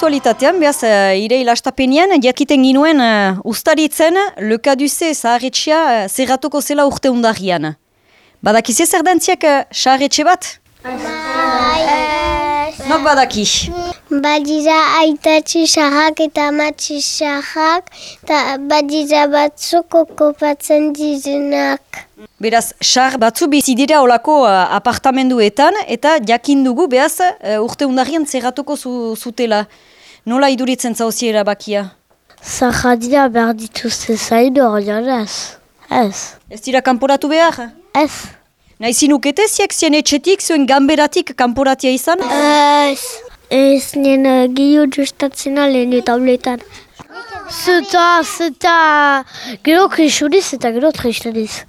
aktualitatean, behaz, uh, ire ilastapenean, jakiten ginuen uh, ustaritzen, lekaduze zaharretxea uh, zerratuko zela urte undarrian. Badakizie zer dantziak uh, zaharretxe bat? Nok badaki. Badira aitatxi sahak eta amatxi sahak, eta badira batzuk okopatzen direnak. Beraz, sar batzu bizi dira olako uh, apartamenduetan, eta jakin dugu, behaz, uh, urte undarrian zerratuko zu, zutela. Nola iduritzen zauziera bakia? Zahadia behar dituzte zaidu horian ez. Ez. Ez dira kanporatu behar? Ez. Nahi zinukete ziek zien etxetik, zuen gamberatik kanporatia izan? Ez. Ez nien uh, gehiago justatzen alen tabletan. Zeta, zeta, gero krisuriz eta gero tristuriz.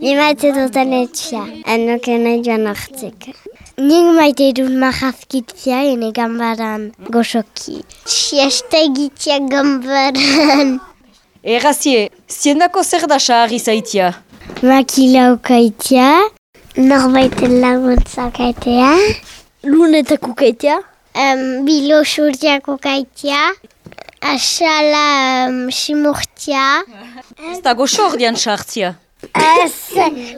Ni maite duten etxea, enoke nahi joan hartzek. Nik maite dut mahazkitzea ene gambaran gozoki. Siesta egitzea gambaran. Errazie, ziendako zer da sahari zaitia? Makila ukaitea. Norbaiten laguntzak aitea. Lunetako ukaitea. Um, bilo surtiak ukaitea. Asala um, simurtia. Ez da goxo ordean sartzia. Ez,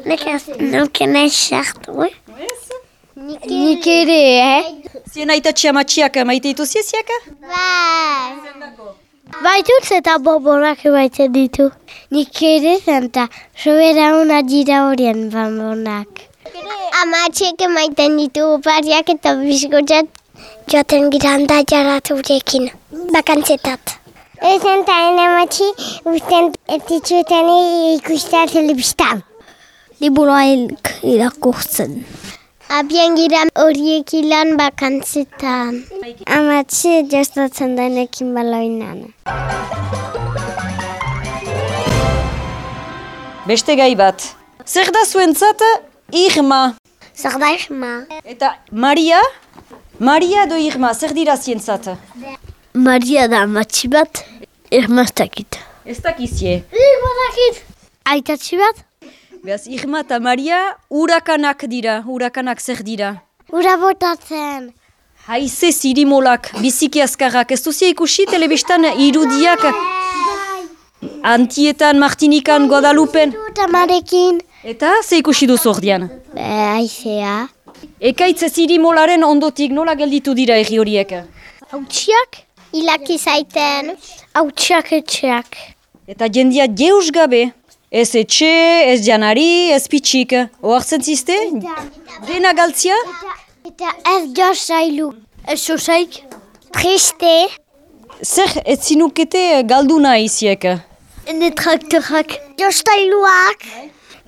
nek ez nuke nahi sartu. Nik ere, eh? Zien aitatxia matxiak maite dituzie ziak? Bai. Baitut eta bobonak baiten ditu. Nik ere zenta, sobera una dira horien bambonak. Amatxek emaiten ditu opariak eta bizkotzat joten giranda jarratu urekin. Bakantzetat. Ezen eta enamatxi usten etitzuetan ikustea telebistan. Liburua irakurtzen. Abian gira horiek ilan bakantzetan. Amatxi jostatzen denekin baloinan. Beste gai bat. Zer da zuentzat Irma? Zer da Irma? Eta Maria? Maria do Irma, zer dira zientzat? Maria da amatxi bat, Irma ez dakit. Ez dakizie. Irma dakit! Aitatxi bat? Beaz, Irma eta Maria urakanak dira, urakanak zer dira. Ura botatzen. Haize zirimolak, biziki azkarrak, ez duzia ikusi telebistan irudiak Antietan, Martinikan, Guadalupen. Amarekin. Eta, ze ikusi duzu ordean? Be, aizea. Ekaitz zirimolaren ondotik nola gelditu dira erri horiek? Hautsiak? Ilaki zaiten. Hautsiak etxeak. Eta jendia jeus gabe. Ez etxe, ez janari, ez pitxik. Oartzen ziste? Dena galtzia? Eta ez joz zailu. Ez zozaik? Triste. Zer ez zinukete galduna iziek? Ene traktorak. Jostailuak.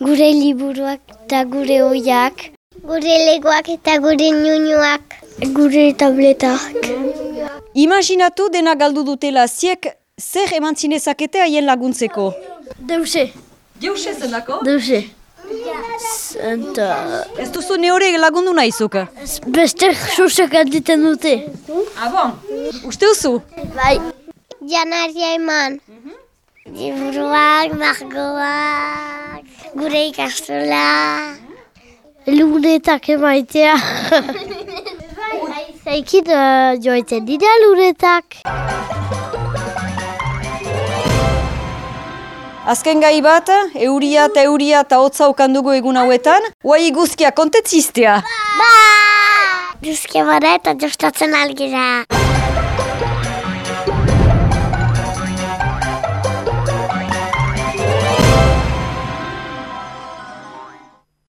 Gure liburuak eta gure oiak. Gure legoak eta gure nunuak. Gure tabletak. Imaginatu dena galdu dutela ziek zer eman zinezakete haien laguntzeko. Deuse. Jeuse zendako? Deuse. Zenta... Ez duzu neore lagundu nahizuk. Beste sosak alditen dute. Ah bon? Uste duzu? Bai. Janaria eman. Liburuak, margoak, gure ikastola. Lunetak emaitea. Zaikit uh, joaiten dira lunetak. Azken gai bat, euria eta euria eta hotza dugu egun hauetan, guai guzkia kontetzistea. Ba! Duzke bada eta jostatzen algira.